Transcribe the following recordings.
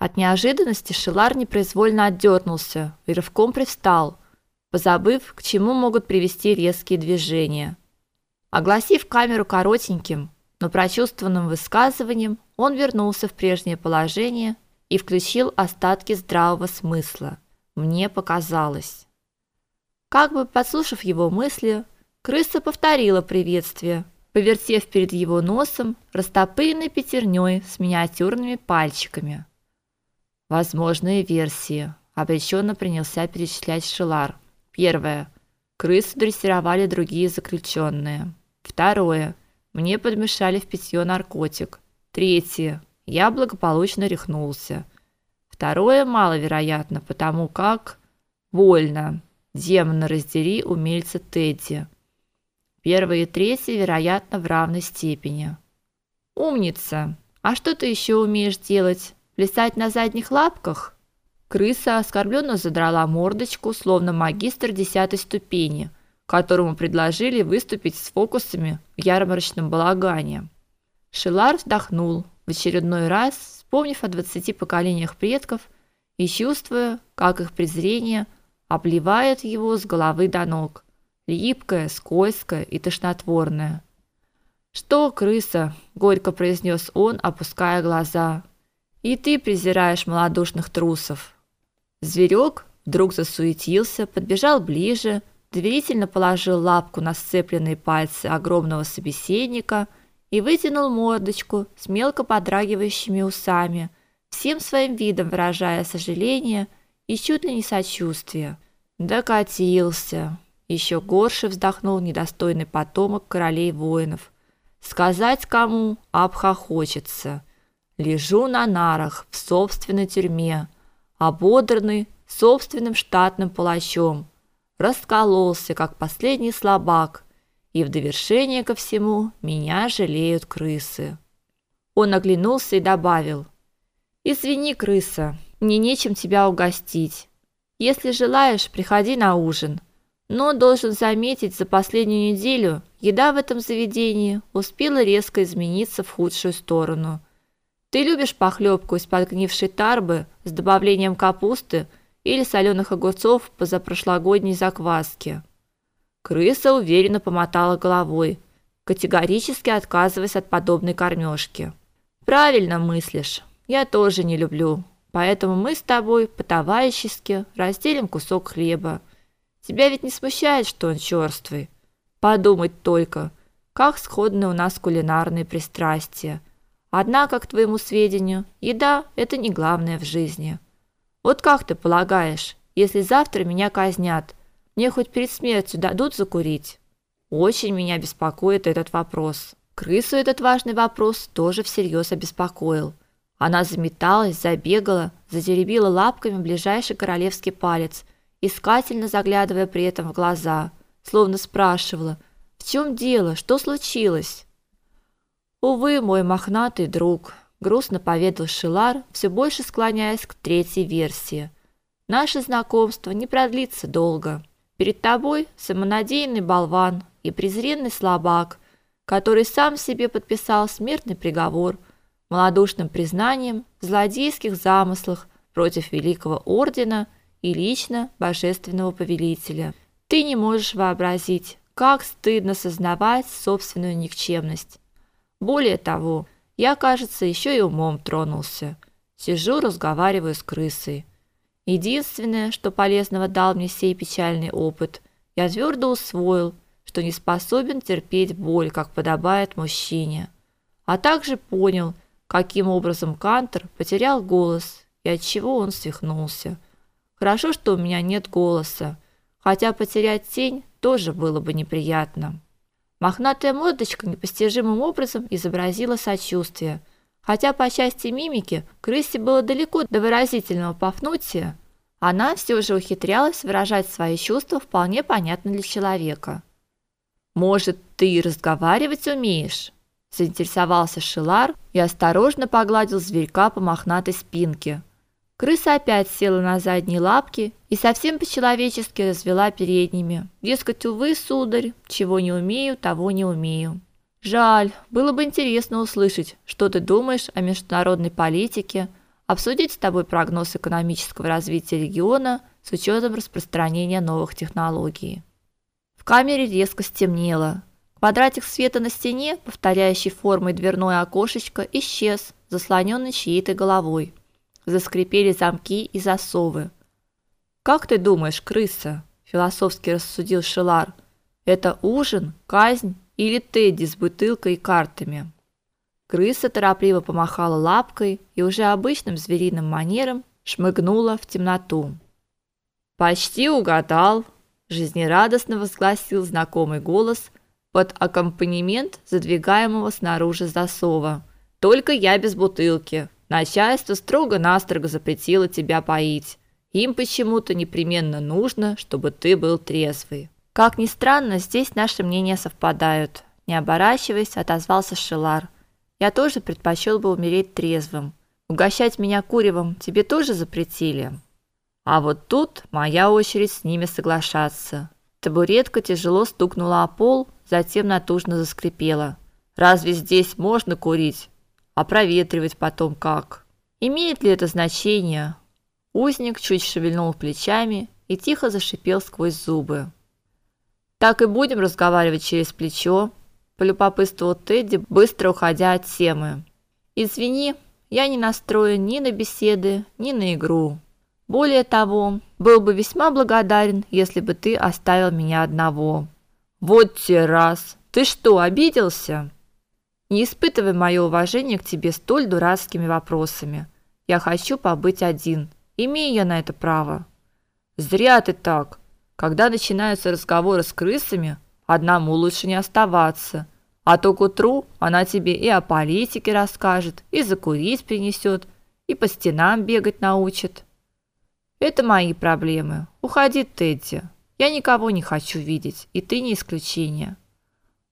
От неожиданности Шилар непроизвольно отдернулся и рывком привстал, позабыв, к чему могут привести резкие движения. Огласив камеру коротеньким, но прочувствованным высказыванием, он вернулся в прежнее положение и включил остатки здравого смысла. Мне показалось. Как бы подслушав его мысли, крыса повторила приветствие, повертев перед его носом растопыренной пятерней с миниатюрными пальчиками. Возможные версии. Обреченно принялся перечислять Шилар. Первое. Крысу дрессировали другие заключенные. Второе. Мне подмешали в питье наркотик. Третье. Я благополучно рехнулся. Второе маловероятно, потому как больно. Демона раздери умельца Тедди. Первое и третье, вероятно, в равной степени. Умница. А что ты еще умеешь делать? Плясать на задних лапках? Крыса оскорбленно задрала мордочку, словно магистр десятой ступени, которому предложили выступить с фокусами в ярмарочном балагане. Шилар вздохнул, в очередной раз вспомнив о двадцати поколениях предков и чувствуя, как их презрение – обливает его с головы до ног, липкое, скользкое и тошнотворное. "Что, крыса?" горько произнес он, опуская глаза. "И ты презираешь малодушных трусов?" Зверек вдруг засуетился, подбежал ближе, доверительно положил лапку на сцепленные пальцы огромного собеседника и вытянул мордочку с мелко подрагивающими усами, всем своим видом выражая сожаление и чуть ли не сочувствие. Докатился. Еще горше вздохнул недостойный потомок королей воинов. Сказать кому обхохочется. Лежу на нарах в собственной тюрьме, ободранный собственным штатным палачом. Раскололся, как последний слабак, и в довершение ко всему меня жалеют крысы. Он оглянулся и добавил: "Извини, крыса, мне нечем тебя угостить. Если желаешь, приходи на ужин. Но должен заметить, за последнюю неделю еда в этом заведении успела резко измениться в худшую сторону. Ты любишь похлебку из подгнившей тарбы с добавлением капусты или соленых огурцов по запрошлогодней закваске? Крыса уверенно помотала головой, категорически отказываясь от подобной кормежки. Правильно мыслишь. Я тоже не люблю. Поэтому мы с тобой по-товарищески разделим кусок хлеба. Тебя ведь не смущает, что он черствый? Подумать только, как сходны у нас кулинарные пристрастия. Однако, к твоему сведению, еда – это не главное в жизни. Вот как ты полагаешь, если завтра меня казнят, мне хоть перед смертью дадут закурить? Очень меня беспокоит этот вопрос. Крысу этот важный вопрос тоже всерьез обеспокоил. Она заметалась, забегала, затеребила лапками ближайший королевский палец, искательно заглядывая при этом в глаза, словно спрашивала: "В чем дело? Что случилось?" "Увы, мой мохнатый друг", грустно поведал Шилар, все больше склоняясь к третьей версии. "Наше знакомство не продлится долго. Перед тобой самонадеянный болван и презренный слабак, который сам себе подписал смертный приговор" малодушным признанием в злодейских замыслах против великого ордена и лично божественного повелителя. Ты не можешь вообразить, как стыдно сознавать собственную никчемность. Более того, я, кажется, еще и умом тронулся. Сижу, разговариваю с крысой. Единственное, что полезного дал мне сей печальный опыт, я твердо усвоил, что не способен терпеть боль, как подобает мужчине. А также понял, каким образом Кантер потерял голос и от чего он свихнулся. Хорошо, что у меня нет голоса, хотя потерять тень тоже было бы неприятно. Мохнатая мордочка непостижимым образом изобразила сочувствие, хотя по части мимики крысе было далеко до выразительного пафнутия, она все же ухитрялась выражать свои чувства вполне понятно для человека. Может, ты разговаривать умеешь? заинтересовался Шилар и осторожно погладил зверька по мохнатой спинке. Крыса опять села на задние лапки и совсем по-человечески развела передними. Дескать, увы, сударь, чего не умею, того не умею. Жаль, было бы интересно услышать, что ты думаешь о международной политике, обсудить с тобой прогноз экономического развития региона с учетом распространения новых технологий. В камере резко стемнело. Квадратик света на стене, повторяющий формой дверное окошечко, исчез, заслоненный чьей-то головой. Заскрипели замки и засовы. Как ты думаешь, крыса? философски рассудил Шелар. Это ужин, казнь или Тедди с бутылкой и картами? Крыса торопливо помахала лапкой и уже обычным звериным манером шмыгнула в темноту. Почти угадал, жизнерадостно возгласил знакомый голос под аккомпанемент задвигаемого снаружи засова. Только я без бутылки. Начальство строго-настрого запретило тебя поить. Им почему-то непременно нужно, чтобы ты был трезвый. Как ни странно, здесь наши мнения совпадают. Не оборачиваясь, отозвался Шилар. Я тоже предпочел бы умереть трезвым. Угощать меня куревом тебе тоже запретили. А вот тут моя очередь с ними соглашаться. Табуретка тяжело стукнула о пол, затем натужно заскрипела. Разве здесь можно курить? А проветривать потом как? Имеет ли это значение? Узник чуть шевельнул плечами и тихо зашипел сквозь зубы. Так и будем разговаривать через плечо, полюбопытствовал Тедди, быстро уходя от темы. Извини, я не настроен ни на беседы, ни на игру. Более того, был бы весьма благодарен, если бы ты оставил меня одного. Вот те раз. Ты что, обиделся? Не испытывай мое уважение к тебе столь дурацкими вопросами. Я хочу побыть один. Имею я на это право. Зря ты так. Когда начинаются разговоры с крысами, одному лучше не оставаться. А то к утру она тебе и о политике расскажет, и закурить принесет, и по стенам бегать научит. Это мои проблемы. Уходи, Тедди. Я никого не хочу видеть, и ты не исключение.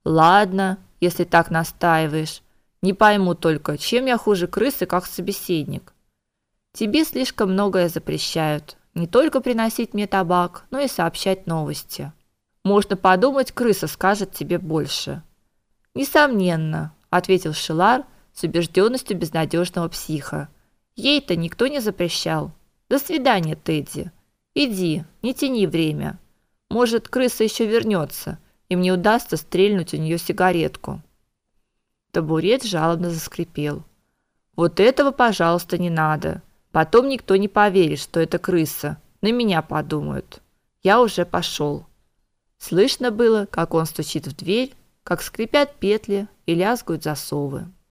Ладно, если так настаиваешь. Не пойму только, чем я хуже крысы как собеседник. Тебе слишком многое запрещают. Не только приносить мне табак, но и сообщать новости. Можно подумать, крыса скажет тебе больше. Несомненно, ответил Шилар с убежденностью безнадежного психа. Ей-то никто не запрещал. До свидания, Тедди. Иди, не тяни время. Может, крыса еще вернется, и мне удастся стрельнуть у нее сигаретку. Табурет жалобно заскрипел. Вот этого, пожалуйста, не надо. Потом никто не поверит, что это крыса. На меня подумают. Я уже пошел. Слышно было, как он стучит в дверь, как скрипят петли и лязгают засовы.